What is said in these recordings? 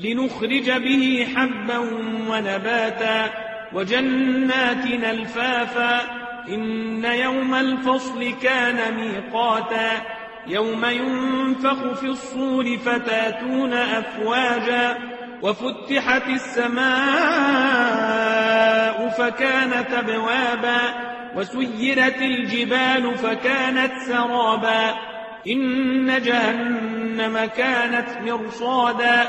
لنخرج به حبا ونباتا وجنات الفافا إن يوم الفصل كان ميقاتا يوم ينفخ في الصور فتاتون أفواجا وفتحت السماء فكانت أبوابا وسيرت الجبال فكانت سرابا إن جهنم كانت مرصادا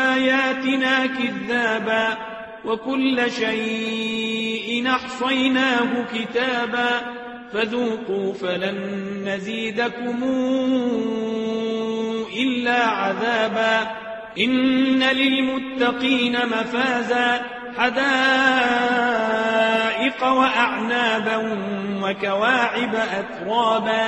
كذابا وكل شيء أحصيناه كتابا فذوقوا فلن نزيدكم إلا عذابا إن للمتقين مفازا حدائق وأعنابا وكواعب أترابا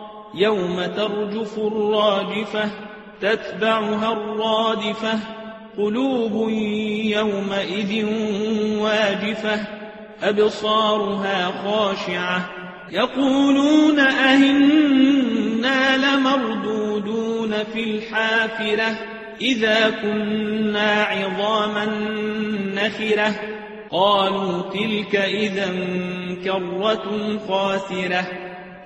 يوم ترجف الراجفة تتبعها الرادفة قلوب يومئذ واجفة أبصارها خاشعة يقولون أهنا لمردودون في الحافرة إذا كنا عظاما نخرة قالوا تلك إذا كرة خاسرة.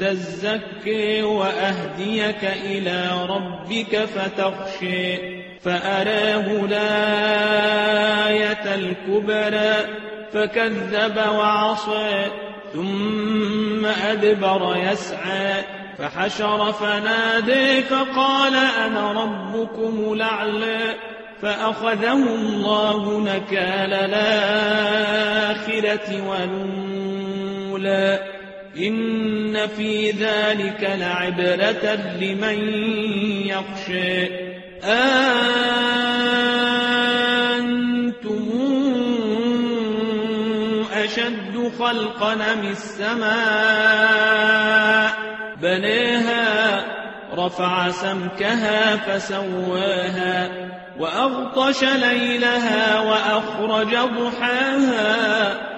تزكي وأهديك إلى ربك فتخشي فأراه الآية الكبرى فكذب وعصى ثم أدبر يسعى فحشر فنادي فقال أنا ربكم الأعلى فأخذه الله نكال الآخرة والأولى إن في ذلك لعبرة لمن يخشى. أنتم أشد خلقا من السماء؟ بنيها رفع سمكها فسواها وأغطش ليلها وأخرج ضحاها.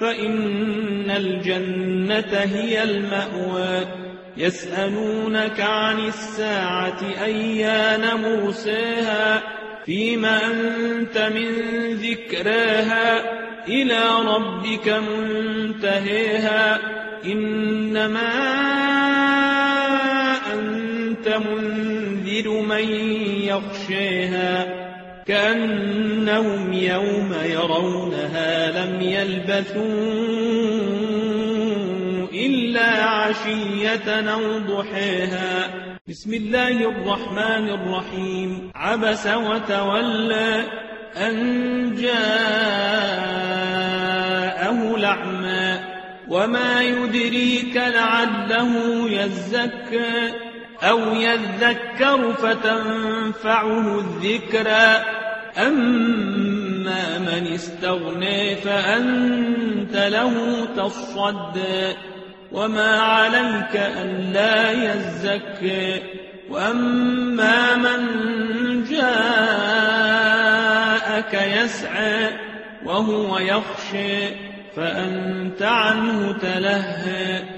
فإن الجنة هي المأوى. يسألونك عن الساعة أيان مرساها فيما أنت من ذكراها؟ إلى ربك منتهيها. إنما أنت منذر من يخشيها كأنهم يوم يرونها لم يلبثوا إلا عشية أو ضحيها. بسم الله الرحمن الرحيم. عبس وتولى أن جاءه الأعمى. وما يدريك لعله يزكى. أو يذكر فتنفعه الذكرى أما من استغني فأنت له تصدى وما عليك ألا يزكى. وأما من جاءك يسعى وهو يخشى فأنت عنه تلهى.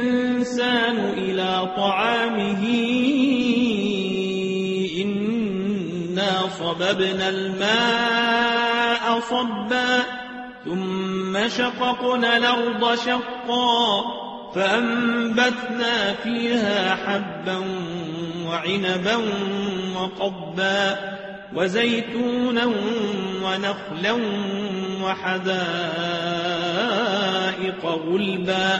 إلى طعامه إنا صببنا الماء صبا ثم شققنا الأرض شقا فأنبتنا فيها حبا وعنبا وقبا وزيتونا ونخلا وحدائق غلبا.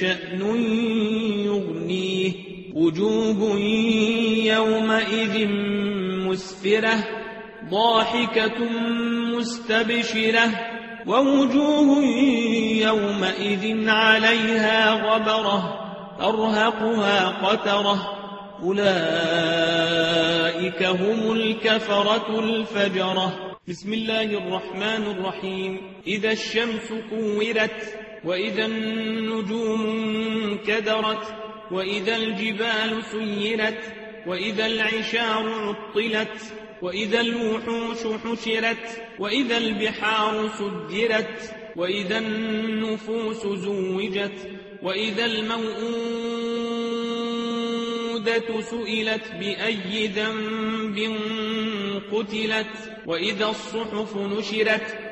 شأن يغنيه. وجوه يومئذ مسفرة ضاحكة مستبشرة. ووجوه يومئذ عليها غبرة أرهقها قترة. أولئك هم الكفرة الفجرة. بسم الله الرحمن الرحيم. إذا الشمس كورت وإذا النجوم كدرت وإذا الجبال سيرت وإذا العشار عطلت وإذا الوحوش حشرت وإذا البحار سجرت وإذا النفوس زوجت وإذا الموءودة سئلت بأي ذنب قتلت وإذا الصحف نشرت.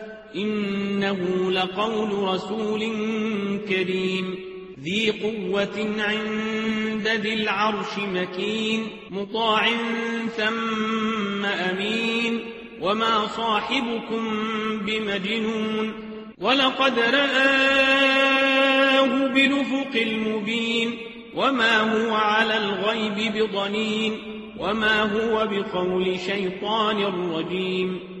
إنه لقول رسول كريم. ذي قوة عند ذي العرش مكين مطاع ثم أمين. وما صاحبكم بمجنون. ولقد رآه بلفق المبين. وما هو على الغيب بضنين. وما هو بقول شيطان رجيم.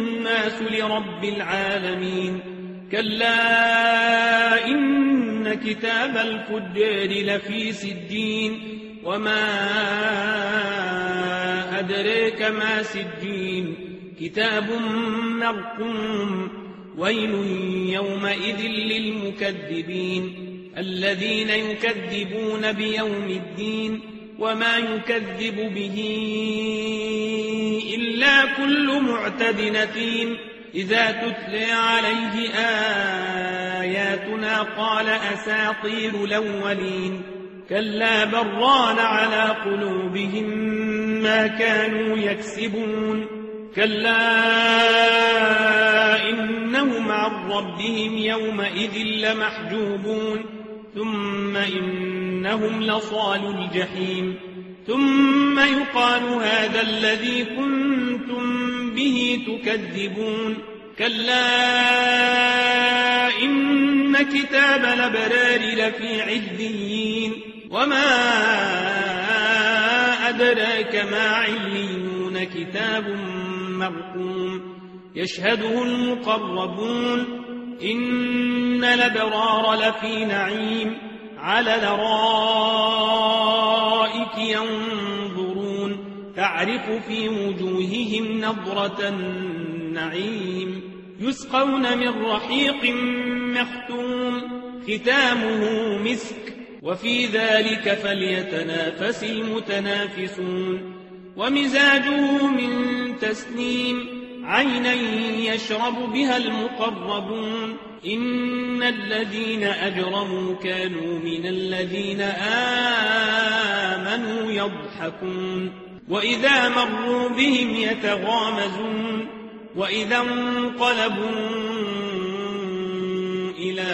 لرب العالمين. كلا إن كتاب الفجار لفي سجين. وما أدريك ما سجين. كتاب مرقوم. ويل يومئذ للمكذبين. الذين يكذبون بيوم الدين. وما يكذب به إلا كل معتد نثيم إذا تتلى عليه آياتنا قال أساطير الأولين كلا بران على قلوبهم ما كانوا يكسبون كلا إنهم عن ربهم يومئذ لمحجوبون ثم إنهم لصال الجحيم. ثم يقال هذا الذي كنتم به تكذبون. كلا إن كتاب الأبرار لفي عديين وما أدراك ما عليون كتاب مرقوم. يشهده المقربون. إن الأبرار لفي نعيم على لرائك ينظرون تعرف في وجوههم نظرة النعيم يسقون من رحيق مختوم ختامه مسك وفي ذلك فليتنافس المتنافسون ومزاجه من تسنيم عينا يشرب بها المقربون. إن الذين أجرموا كانوا من الذين آمنوا يضحكون. وإذا مروا بهم يتغامزون. وإذا انقلبوا إلى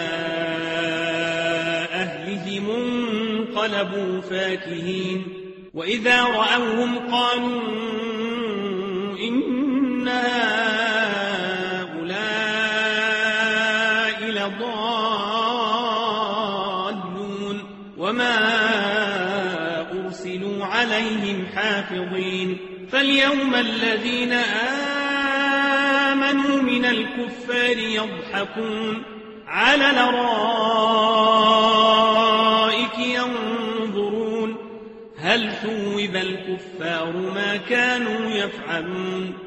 أهلهم انقلبوا فاكهين. وإذا رأوهم قالوا إن هؤلاء لضالون وما أرسلوا عليهم حافظين فاليوم الذين آمنوا من الكفار يضحكون على لرائك ينظرون هل ثوب الكفار ما كانوا يفعلون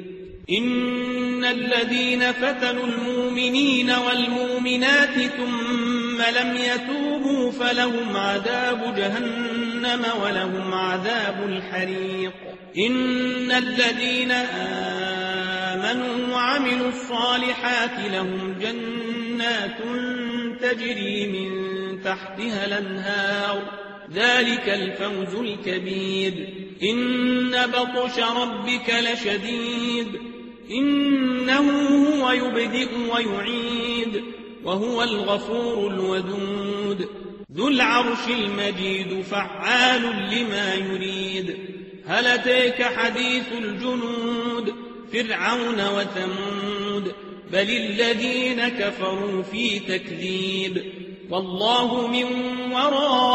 إن الذين فتنوا المؤمنين والمؤمنات ثم لم يتوبوا فلهم عذاب جهنم ولهم عذاب الحريق إن الذين آمنوا وعملوا الصالحات لهم جنات تجري من تحتها الأنهار ذلك الفوز الكبير إن بطش ربك لشديد إنه هو يبدئ ويعيد وهو الغفور الودود. ذو العرش المجيد فعال لما يريد. هل أتيك حديث الجنود فرعون وثمود؟ بل الذين كفروا في تكذيب. والله من ورائهم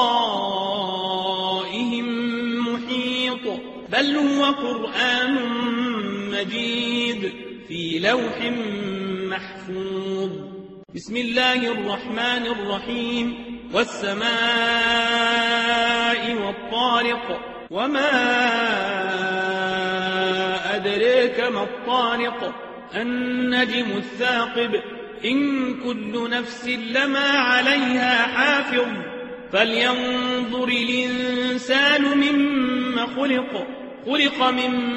محيط. بل هو قرآن مجيد في لوح محفوظ. بسم الله الرحمن الرحيم. والسماء والطارق. وما أدريك ما الطارق. النجم الثاقب. إن كل نفس لما عليها حافظ. فلينظر الإنسان مما خلق. خلق من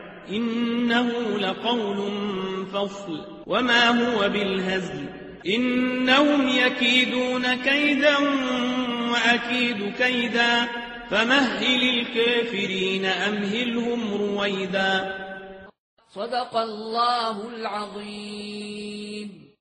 إنه لقول فصل. وما هو بالهزل؟ إنهم يكيدون كيدا وأكيد كيدا فمهل الكافرين أمهلهم رويدا. صدق الله العظيم.